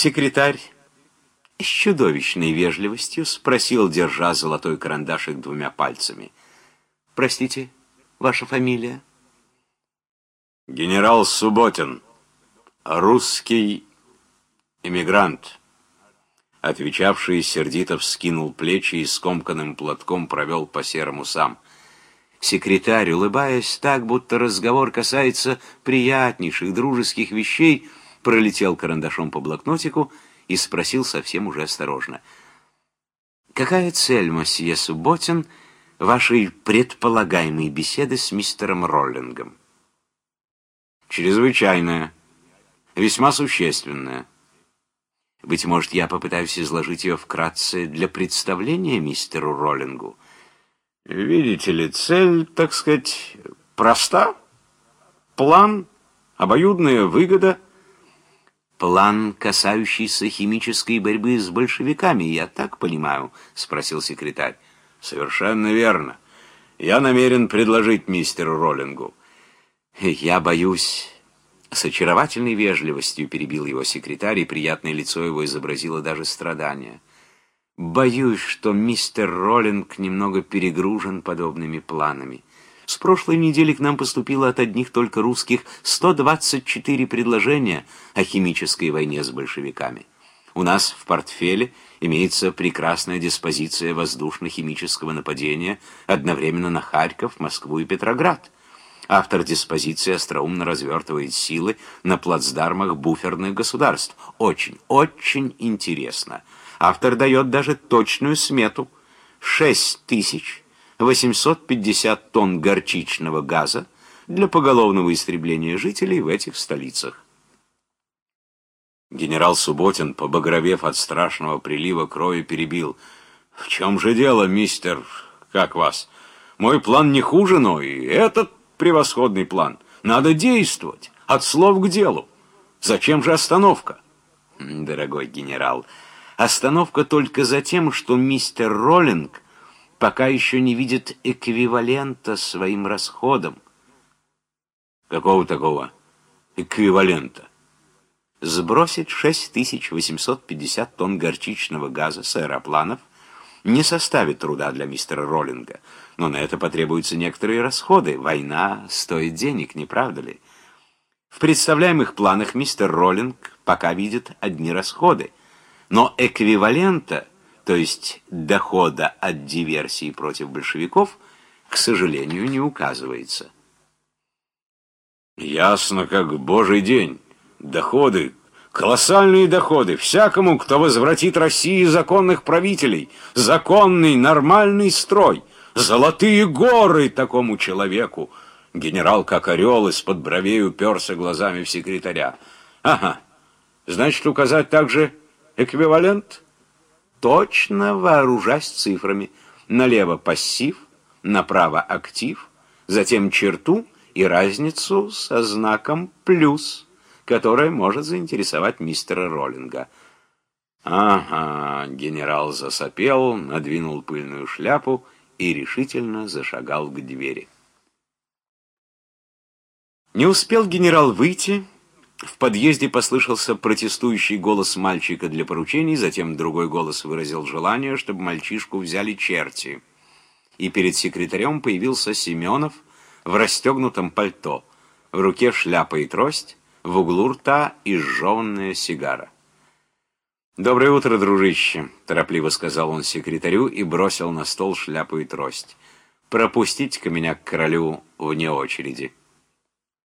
Секретарь с чудовищной вежливостью спросил, держа золотой карандашик двумя пальцами. «Простите, ваша фамилия?» «Генерал Субботин, русский эмигрант». Отвечавший сердито вскинул плечи и скомканным платком провел по серому сам. Секретарь, улыбаясь так, будто разговор касается приятнейших дружеских вещей, пролетел карандашом по блокнотику и спросил совсем уже осторожно. «Какая цель, мосье Субботин, вашей предполагаемой беседы с мистером Роллингом?» «Чрезвычайная, весьма существенная». «Быть может, я попытаюсь изложить ее вкратце для представления мистеру Роллингу?» «Видите ли, цель, так сказать, проста. План, обоюдная выгода — «План, касающийся химической борьбы с большевиками, я так понимаю?» — спросил секретарь. «Совершенно верно. Я намерен предложить мистеру Роллингу». «Я боюсь...» С очаровательной вежливостью перебил его секретарь, и приятное лицо его изобразило даже страдания. «Боюсь, что мистер Роллинг немного перегружен подобными планами». С прошлой недели к нам поступило от одних только русских 124 предложения о химической войне с большевиками. У нас в портфеле имеется прекрасная диспозиция воздушно-химического нападения одновременно на Харьков, Москву и Петроград. Автор диспозиции остроумно развертывает силы на плацдармах буферных государств. Очень, очень интересно. Автор дает даже точную смету. 6 тысяч 850 тонн горчичного газа для поголовного истребления жителей в этих столицах. Генерал Субботин, побагровев от страшного прилива крови, перебил. «В чем же дело, мистер... как вас? Мой план не хуже, но и этот превосходный план. Надо действовать, от слов к делу. Зачем же остановка?» «Дорогой генерал, остановка только за тем, что мистер Роллинг пока еще не видит эквивалента своим расходам. Какого такого эквивалента? Сбросить 6850 тонн горчичного газа с аэропланов не составит труда для мистера Роллинга, но на это потребуются некоторые расходы. Война стоит денег, не правда ли? В представляемых планах мистер Роллинг пока видит одни расходы, но эквивалента – то есть дохода от диверсии против большевиков, к сожалению, не указывается. Ясно, как божий день. Доходы, колоссальные доходы, всякому, кто возвратит России законных правителей, законный, нормальный строй, золотые горы такому человеку. Генерал, как орел, из-под бровей уперся глазами в секретаря. Ага, значит, указать также эквивалент? Точно вооружаясь цифрами. Налево пассив, направо актив, затем черту и разницу со знаком «плюс», которая может заинтересовать мистера Роллинга. Ага, генерал засопел, надвинул пыльную шляпу и решительно зашагал к двери. Не успел генерал выйти, в подъезде послышался протестующий голос мальчика для поручений, затем другой голос выразил желание, чтобы мальчишку взяли черти. И перед секретарем появился Семенов в расстегнутом пальто, в руке шляпа и трость, в углу рта изжеванная сигара. «Доброе утро, дружище», — торопливо сказал он секретарю и бросил на стол шляпу и трость. «Пропустите-ка меня к королю вне очереди».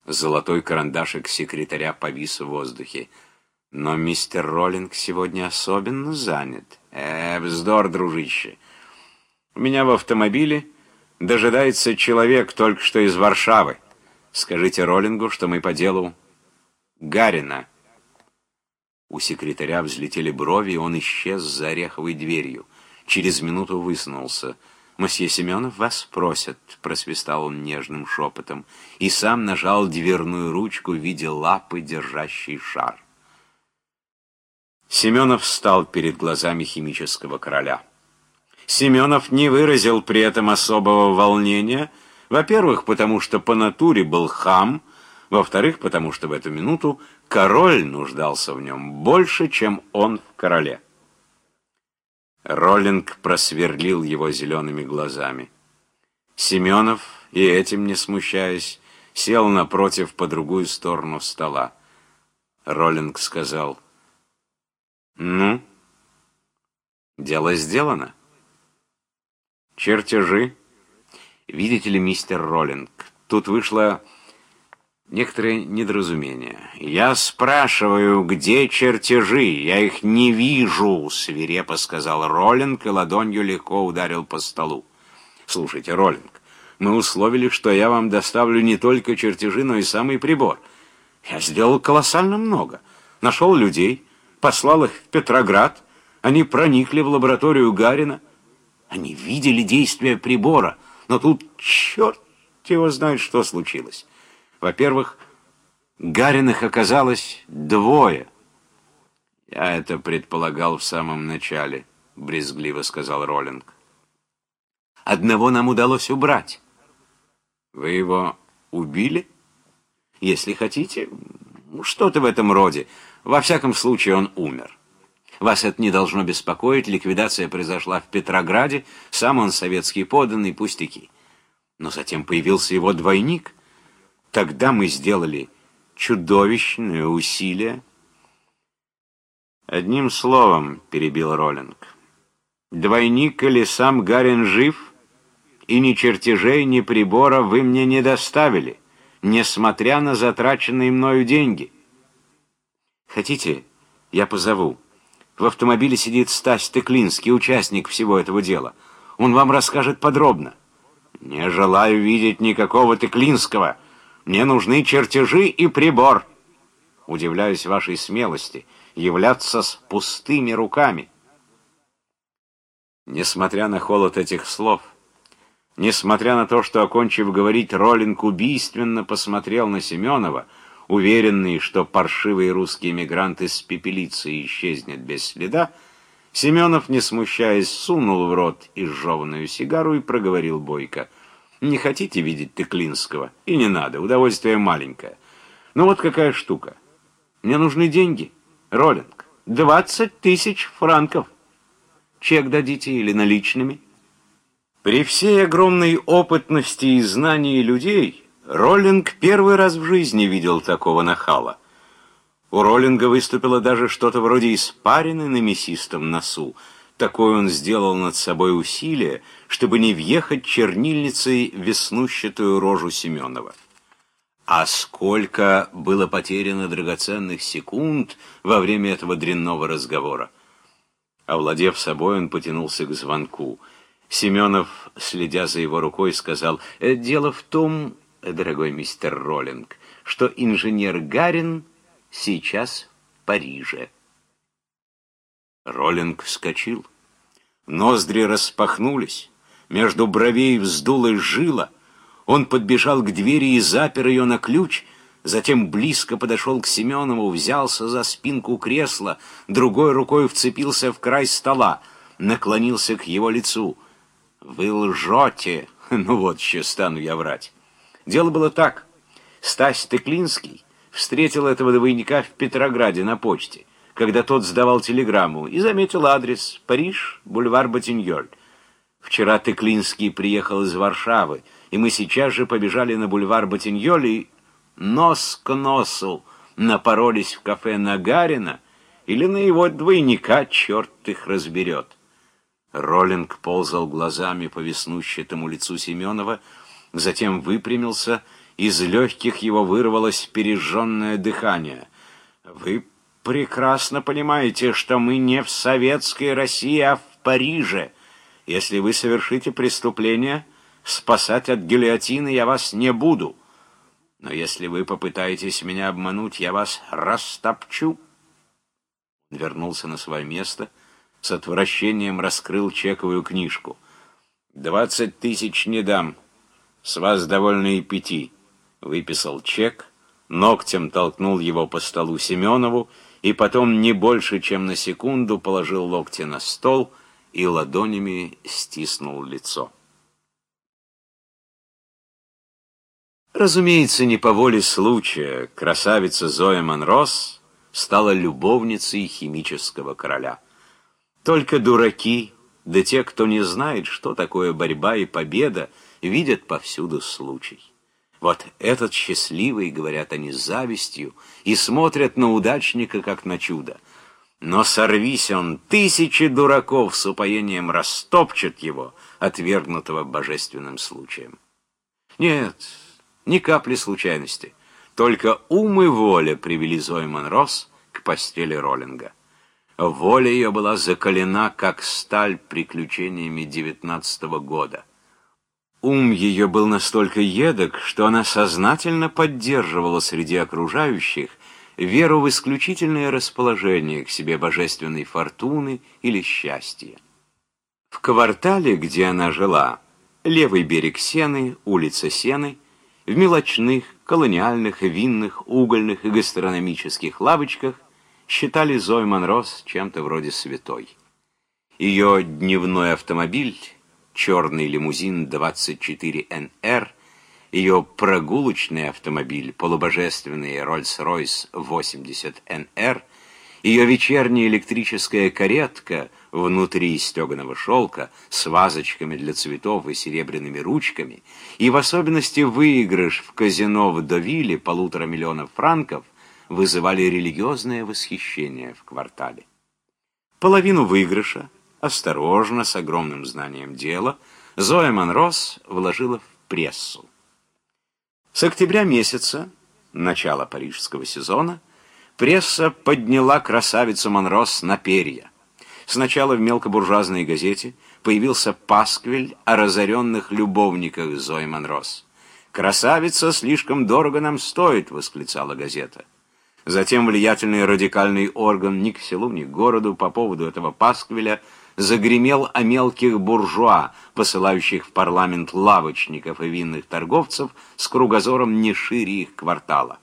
Золотой карандашик секретаря повис в воздухе. Но мистер Роллинг сегодня особенно занят. Э, вздор, дружище. У меня в автомобиле дожидается человек только что из Варшавы. Скажите Роллингу, что мы по делу Гарина. У секретаря взлетели брови, и он исчез за ореховой дверью. Через минуту высунулся — «Мосье Семенов вас просят», — просвистал он нежным шепотом, и сам нажал дверную ручку в виде лапы, держащей шар. Семенов встал перед глазами химического короля. Семенов не выразил при этом особого волнения, во-первых, потому что по натуре был хам, Во-вторых, потому что в эту минуту король нуждался в нем больше, чем он в короле. Роллинг просверлил его зелеными глазами. Семенов, и этим не смущаясь, сел напротив по другую сторону стола. Роллинг сказал, «Ну, дело сделано. Чертежи. Видите ли, мистер Роллинг, тут вышло некоторое недоразумение. Я спрашиваю, где чертежи? Я их не вижу, свирепо сказал Роллинг и ладонью легко ударил по столу. Слушайте, Роллинг, мы условили, что я вам доставлю не только чертежи, но и самый прибор. Я сделал колоссально много. Нашел людей, послал их в Петроград. Они проникли в лабораторию Гарина. Они видели действие прибора. Но тут черт его знает, что случилось. Во-первых, Гариных оказалось двое. Я это предполагал в самом начале, брезгливо сказал Роллинг. Одного нам удалось убрать. Вы его убили? Если хотите, что-то в этом роде. Во всяком случае, он умер. Вас это не должно беспокоить, ликвидация произошла в Петрограде, сам он советский поданный, пустяки. Но затем появился его двойник. Тогда мы сделали чудовищное усилие. Одним словом, перебил Роллинг, двойник или сам Гарин жив — и ни чертежей, ни прибора вы мне не доставили, несмотря на затраченные мною деньги. Хотите, я позову. В автомобиле сидит Стась Теклинский, участник всего этого дела. Он вам расскажет подробно. Не желаю видеть никакого Теклинского. Мне нужны чертежи и прибор. Удивляюсь вашей смелости являться с пустыми руками. Несмотря на холод этих слов, Несмотря на то, что, окончив говорить, Роллинг убийственно посмотрел на Семенова, уверенный, что паршивый русский эмигрант из пепелицы исчезнет без следа, Семенов, не смущаясь, сунул в рот изжеванную сигару и проговорил бойко. «Не хотите видеть Теклинского? И не надо, удовольствие маленькое. Ну вот какая штука. Мне нужны деньги. Роллинг, двадцать тысяч франков. Чек дадите или наличными?» При всей огромной опытности и знании людей, Роллинг первый раз в жизни видел такого нахала. У Роллинга выступило даже что-то вроде испарины на мясистом носу. Такое он сделал над собой усилие, чтобы не въехать чернильницей веснущатую рожу Семенова. А сколько было потеряно драгоценных секунд во время этого дрянного разговора. Овладев собой, он потянулся к звонку — Семенов, следя за его рукой, сказал, «Э, «Дело в том, дорогой мистер Роллинг, что инженер Гарин сейчас в Париже». Роллинг вскочил. Ноздри распахнулись, между бровей вздулась жила. Он подбежал к двери и запер ее на ключ, затем близко подошел к Семенову, взялся за спинку кресла, другой рукой вцепился в край стола, наклонился к его лицу — «Вы лжете!» Ну вот, еще стану я врать. Дело было так. Стась Теклинский встретил этого двойника в Петрограде на почте, когда тот сдавал телеграмму, и заметил адрес Париж, бульвар Ботиньоль. Вчера Теклинский приехал из Варшавы, и мы сейчас же побежали на бульвар Ботиньоль и нос к носу напоролись в кафе Нагарина или на его двойника, черт их разберет. Роллинг ползал глазами по веснущатому лицу Семенова, затем выпрямился, из легких его вырвалось пережженное дыхание. «Вы прекрасно понимаете, что мы не в советской России, а в Париже. Если вы совершите преступление, спасать от гильотины я вас не буду. Но если вы попытаетесь меня обмануть, я вас растопчу». Вернулся на свое место — с отвращением раскрыл чековую книжку. «Двадцать тысяч не дам. С вас довольно и пяти». Выписал чек, ногтем толкнул его по столу Семенову и потом не больше, чем на секунду положил локти на стол и ладонями стиснул лицо. Разумеется, не по воле случая красавица Зоя Монрос стала любовницей химического короля. Только дураки, да те, кто не знает, что такое борьба и победа, видят повсюду случай. Вот этот счастливый, говорят они с завистью, и смотрят на удачника, как на чудо. Но сорвись он, тысячи дураков с упоением растопчет его, отвергнутого божественным случаем. Нет, ни капли случайности. Только ум и воля привели Зои Монрос к постели Роллинга. Воля ее была закалена, как сталь приключениями девятнадцатого года. Ум ее был настолько едок, что она сознательно поддерживала среди окружающих веру в исключительное расположение к себе божественной фортуны или счастья. В квартале, где она жила, левый берег Сены, улица Сены, в мелочных, колониальных, винных, угольных и гастрономических лавочках считали Зои Монрос чем-то вроде святой. Ее дневной автомобиль, черный лимузин 24НР, ее прогулочный автомобиль, полубожественный Rolls-Royce 80NR, ее вечерняя электрическая каретка внутри стеганого шелка с вазочками для цветов и серебряными ручками, и в особенности выигрыш в казино в Довиле полутора миллионов франков вызывали религиозное восхищение в квартале. Половину выигрыша, осторожно, с огромным знанием дела, Зоя Монрос вложила в прессу. С октября месяца, начала парижского сезона, Пресса подняла красавицу Монрос на перья. Сначала в мелкобуржуазной газете появился пасквиль о разоренных любовниках Зои Монрос. «Красавица слишком дорого нам стоит», — восклицала газета. Затем влиятельный радикальный орган ни к селу, ни к городу по поводу этого пасквиля загремел о мелких буржуа, посылающих в парламент лавочников и винных торговцев с кругозором не шире их квартала.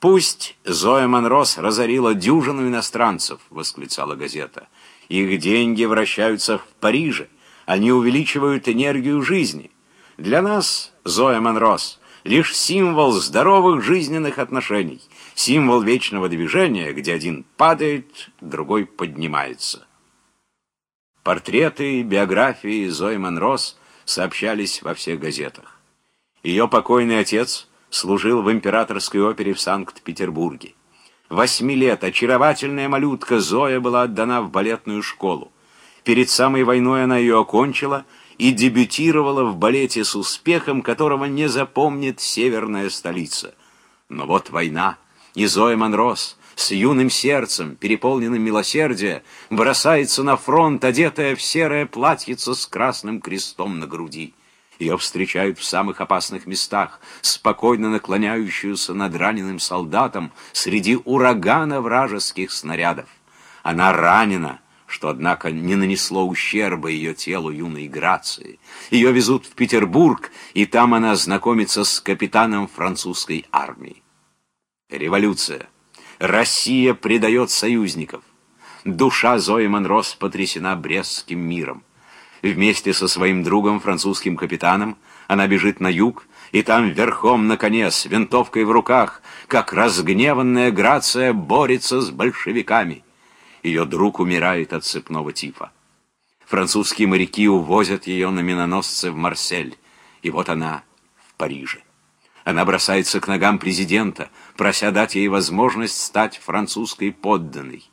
«Пусть Зоя Монрос разорила дюжину иностранцев», — восклицала газета. «Их деньги вращаются в Париже. Они увеличивают энергию жизни. Для нас Зоя Монрос лишь символ здоровых жизненных отношений, символ вечного движения, где один падает, другой поднимается». Портреты и биографии Зои Монрос сообщались во всех газетах. Ее покойный отец — служил в императорской опере в Санкт-Петербурге. Восьми лет очаровательная малютка Зоя была отдана в балетную школу. Перед самой войной она ее окончила и дебютировала в балете с успехом, которого не запомнит северная столица. Но вот война, и Зоя Монрос с юным сердцем, переполненным милосердия, бросается на фронт, одетая в серое платьице с красным крестом на груди. Ее встречают в самых опасных местах, спокойно наклоняющуюся над раненым солдатом среди урагана вражеских снарядов. Она ранена, что, однако, не нанесло ущерба ее телу юной Грации. Ее везут в Петербург, и там она знакомится с капитаном французской армии. Революция. Россия предает союзников. Душа Зои Монрос потрясена Брестским миром. Вместе со своим другом, французским капитаном, она бежит на юг, и там верхом на коне с винтовкой в руках, как разгневанная Грация борется с большевиками. Ее друг умирает от цепного тифа. Французские моряки увозят ее на миноносце в Марсель, и вот она в Париже. Она бросается к ногам президента, прося дать ей возможность стать французской подданной.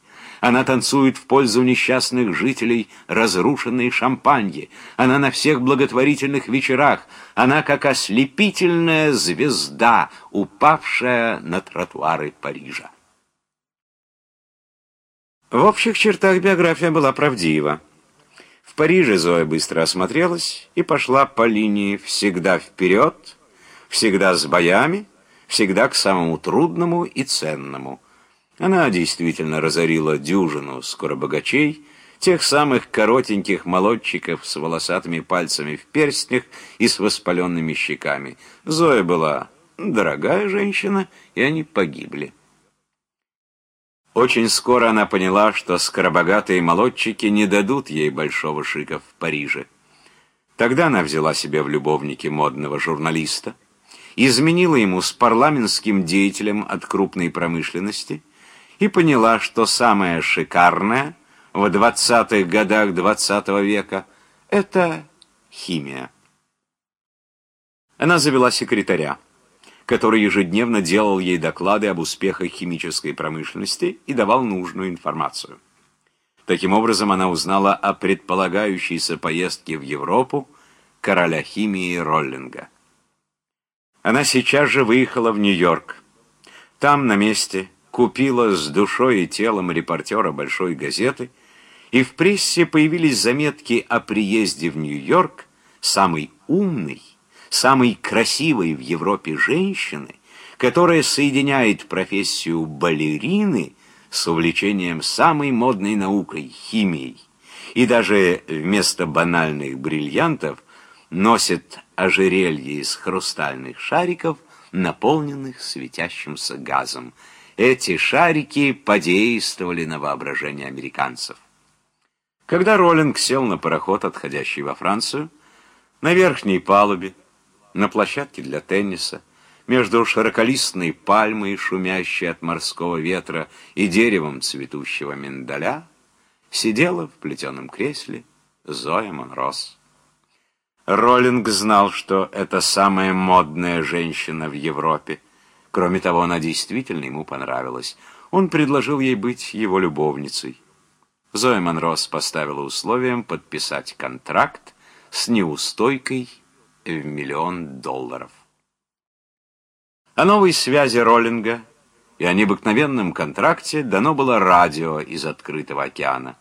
Она танцует в пользу несчастных жителей разрушенной Шампаньи. Она на всех благотворительных вечерах. Она как ослепительная звезда, упавшая на тротуары Парижа. В общих чертах биография была правдива. В Париже Зоя быстро осмотрелась и пошла по линии всегда вперед, всегда с боями, всегда к самому трудному и ценному – она действительно разорила дюжину скоробогачей, тех самых коротеньких молодчиков с волосатыми пальцами в перстнях и с воспаленными щеками. Зоя была дорогая женщина, и они погибли. Очень скоро она поняла, что скоробогатые молодчики не дадут ей большого шика в Париже. Тогда она взяла себе в любовники модного журналиста изменила ему с парламентским деятелем от крупной промышленности и поняла, что самое шикарное в 20-х годах XX -го века – это химия. Она завела секретаря, который ежедневно делал ей доклады об успехах химической промышленности и давал нужную информацию. Таким образом, она узнала о предполагающейся поездке в Европу короля химии Роллинга. Она сейчас же выехала в Нью-Йорк. Там, на месте, купила с душой и телом репортера большой газеты, и в прессе появились заметки о приезде в Нью-Йорк самой умной, самой красивой в Европе женщины, которая соединяет профессию балерины с увлечением самой модной наукой – химией, и даже вместо банальных бриллиантов носит ожерелье из хрустальных шариков, наполненных светящимся газом. Эти шарики подействовали на воображение американцев. Когда Роллинг сел на пароход, отходящий во Францию, на верхней палубе, на площадке для тенниса, между широколистной пальмой, шумящей от морского ветра, и деревом цветущего миндаля, сидела в плетеном кресле Зоя Монрос. Роллинг знал, что это самая модная женщина в Европе. Кроме того, она действительно ему понравилась. Он предложил ей быть его любовницей. Зоя Монрос поставила условием подписать контракт с неустойкой в миллион долларов. О новой связи Роллинга и о необыкновенном контракте дано было радио из открытого океана.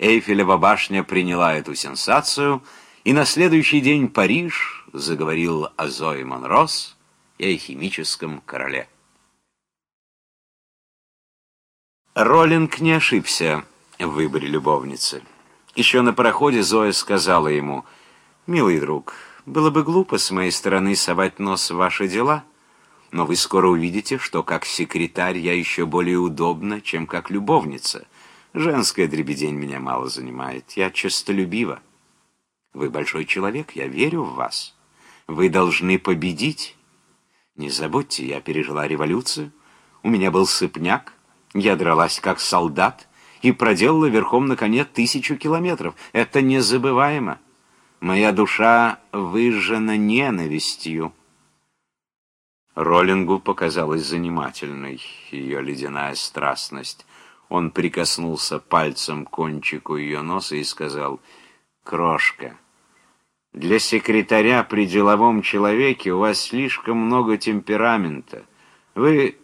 Эйфелева башня приняла эту сенсацию – и на следующий день Париж заговорил о Зое Монрос и о химическом короле. Роллинг не ошибся в выборе любовницы. Еще на пароходе Зоя сказала ему, «Милый друг, было бы глупо с моей стороны совать нос в ваши дела, но вы скоро увидите, что как секретарь я еще более удобна, чем как любовница. Женская дребедень меня мало занимает, я честолюбива». Вы большой человек, я верю в вас. Вы должны победить. Не забудьте, я пережила революцию. У меня был сыпняк. Я дралась как солдат и проделала верхом на коне тысячу километров. Это незабываемо. Моя душа выжжена ненавистью. Роллингу показалась занимательной ее ледяная страстность. Он прикоснулся пальцем к кончику ее носа и сказал «Крошка». Для секретаря при деловом человеке у вас слишком много темперамента. Вы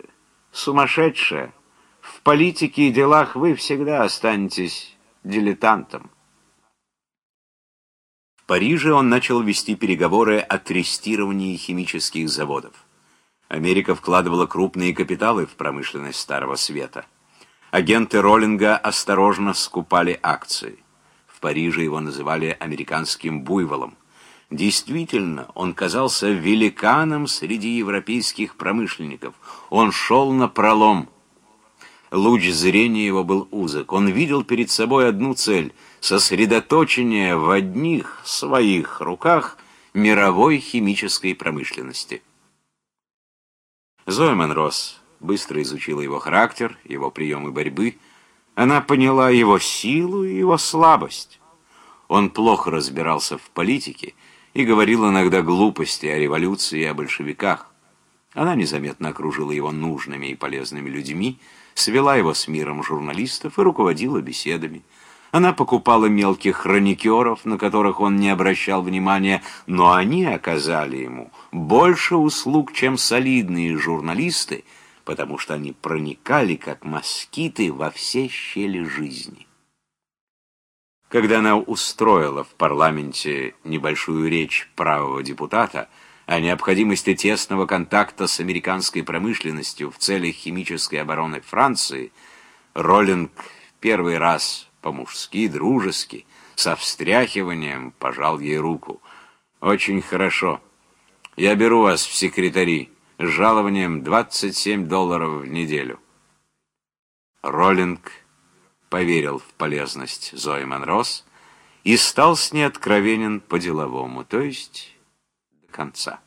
сумасшедшая. В политике и делах вы всегда останетесь дилетантом. В Париже он начал вести переговоры о трестировании химических заводов. Америка вкладывала крупные капиталы в промышленность Старого Света. Агенты Роллинга осторожно скупали акции. Париже его называли американским буйволом. Действительно, он казался великаном среди европейских промышленников. Он шел на пролом. Луч зрения его был узок. Он видел перед собой одну цель — сосредоточение в одних своих руках мировой химической промышленности. Зоя Монрос быстро изучила его характер, его приемы борьбы — она поняла его силу и его слабость. Он плохо разбирался в политике и говорил иногда глупости о революции и о большевиках. Она незаметно окружила его нужными и полезными людьми, свела его с миром журналистов и руководила беседами. Она покупала мелких хроникеров, на которых он не обращал внимания, но они оказали ему больше услуг, чем солидные журналисты, потому что они проникали, как москиты, во все щели жизни. Когда она устроила в парламенте небольшую речь правого депутата о необходимости тесного контакта с американской промышленностью в целях химической обороны Франции, Роллинг первый раз по-мужски, дружески, со встряхиванием пожал ей руку. «Очень хорошо. Я беру вас в секретари с жалованием 27 долларов в неделю. Роллинг поверил в полезность Зои Монрос и стал с ней откровенен по-деловому, то есть до конца.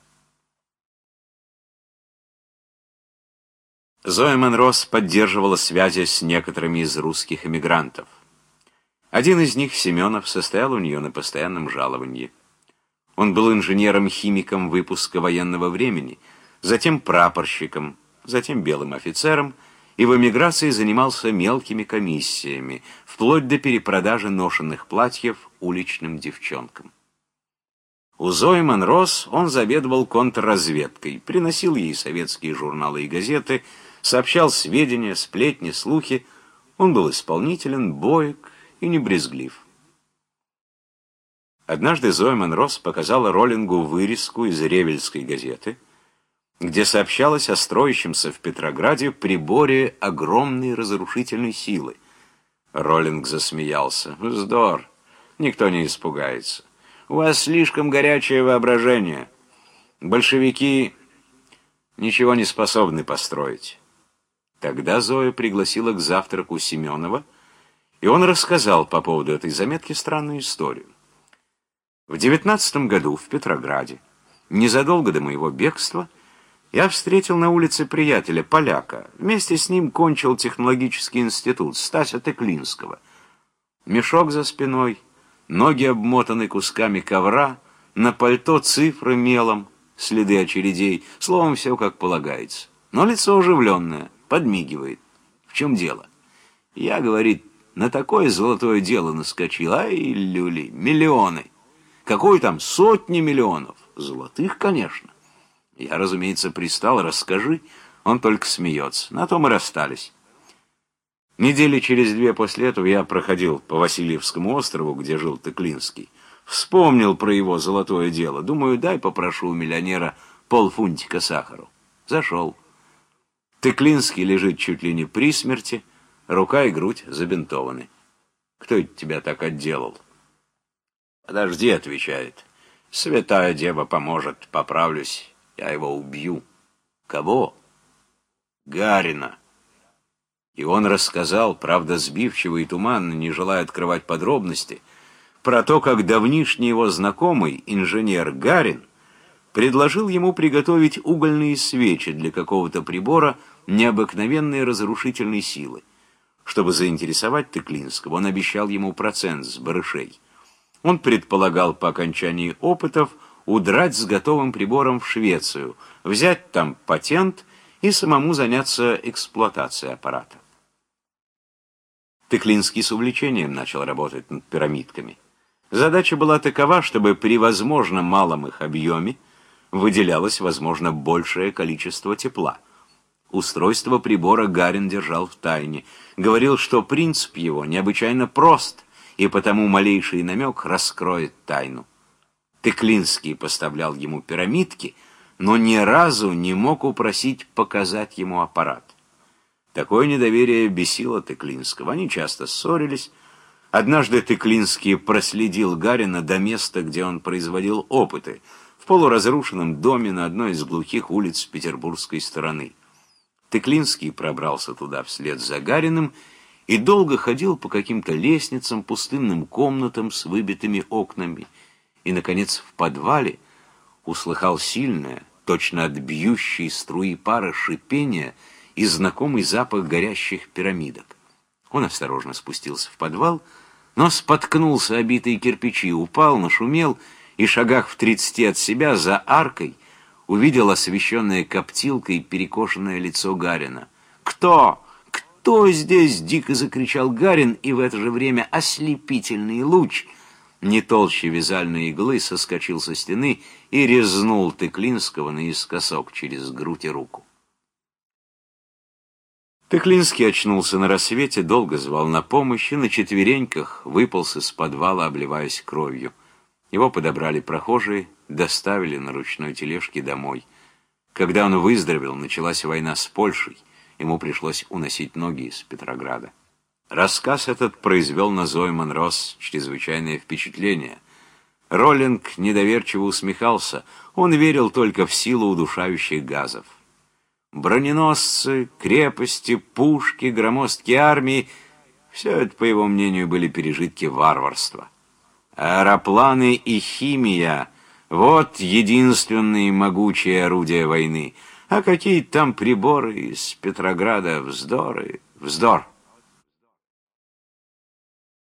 Зоя Монрос поддерживала связи с некоторыми из русских эмигрантов. Один из них, Семенов, состоял у нее на постоянном жаловании. Он был инженером-химиком выпуска военного времени, затем прапорщиком, затем белым офицером, и в эмиграции занимался мелкими комиссиями, вплоть до перепродажи ношенных платьев уличным девчонкам. У Зои Монрос он заведовал контрразведкой, приносил ей советские журналы и газеты, сообщал сведения, сплетни, слухи. Он был исполнителен, боек и не брезглив. Однажды Зоя Монрос показала Роллингу вырезку из Ревельской газеты, где сообщалось о строящемся в Петрограде приборе огромной разрушительной силы. Роллинг засмеялся. «Вздор! Никто не испугается. У вас слишком горячее воображение. Большевики ничего не способны построить». Тогда Зоя пригласила к завтраку Семенова, и он рассказал по поводу этой заметки странную историю. В девятнадцатом году в Петрограде, незадолго до моего бегства, я встретил на улице приятеля, поляка. Вместе с ним кончил технологический институт, Стася Теклинского. Мешок за спиной, ноги обмотаны кусками ковра, на пальто цифры мелом, следы очередей, словом, все как полагается. Но лицо оживленное подмигивает. В чем дело? Я, говорит, на такое золотое дело наскочил. Ай, люли, миллионы. Какой там сотни миллионов? Золотых, конечно. Я, разумеется, пристал, расскажи. Он только смеется. На том и расстались. Недели через две после этого я проходил по Васильевскому острову, где жил Тыклинский. Вспомнил про его золотое дело. Думаю, дай попрошу у миллионера полфунтика сахару. Зашел. Тыклинский лежит чуть ли не при смерти, рука и грудь забинтованы. Кто это тебя так отделал? Подожди, отвечает. Святая Дева поможет, поправлюсь, я его убью. Кого? Гарина. И он рассказал, правда сбивчиво и туманно, не желая открывать подробности, про то, как давнишний его знакомый, инженер Гарин, предложил ему приготовить угольные свечи для какого-то прибора необыкновенной разрушительной силы. Чтобы заинтересовать Тыклинского, он обещал ему процент с барышей. Он предполагал по окончании опытов удрать с готовым прибором в Швецию, взять там патент и самому заняться эксплуатацией аппарата. Тыклинский с увлечением начал работать над пирамидками. Задача была такова, чтобы при возможно малом их объеме выделялось, возможно, большее количество тепла. Устройство прибора Гарин держал в тайне. Говорил, что принцип его необычайно прост, и потому малейший намек раскроет тайну. Теклинский поставлял ему пирамидки, но ни разу не мог упросить показать ему аппарат. Такое недоверие бесило Теклинского. Они часто ссорились. Однажды Теклинский проследил Гарина до места, где он производил опыты — полуразрушенном доме на одной из глухих улиц петербургской стороны. Теклинский пробрался туда вслед за Гариным и долго ходил по каким-то лестницам, пустынным комнатам с выбитыми окнами, и, наконец, в подвале услыхал сильное, точно от струи пара шипение и знакомый запах горящих пирамидок. Он осторожно спустился в подвал, но споткнулся обитые кирпичи, упал, нашумел и шагах в тридцати от себя за аркой увидел освещенное коптилкой перекошенное лицо Гарина. «Кто? Кто здесь?» — дико закричал Гарин, и в это же время ослепительный луч, не толще вязальной иглы, соскочил со стены и резнул Тыклинского наискосок через грудь и руку. Тыклинский очнулся на рассвете, долго звал на помощь и на четвереньках выполз из подвала, обливаясь кровью. Его подобрали прохожие, доставили на ручной тележке домой. Когда он выздоровел, началась война с Польшей. Ему пришлось уносить ноги из Петрограда. Рассказ этот произвел на Зои Монрос чрезвычайное впечатление. Роллинг недоверчиво усмехался. Он верил только в силу удушающих газов. Броненосцы, крепости, пушки, громоздки армии — все это, по его мнению, были пережитки варварства. Аэропланы и химия — вот единственные могучие орудия войны. А какие там приборы из Петрограда, вздоры, вздор.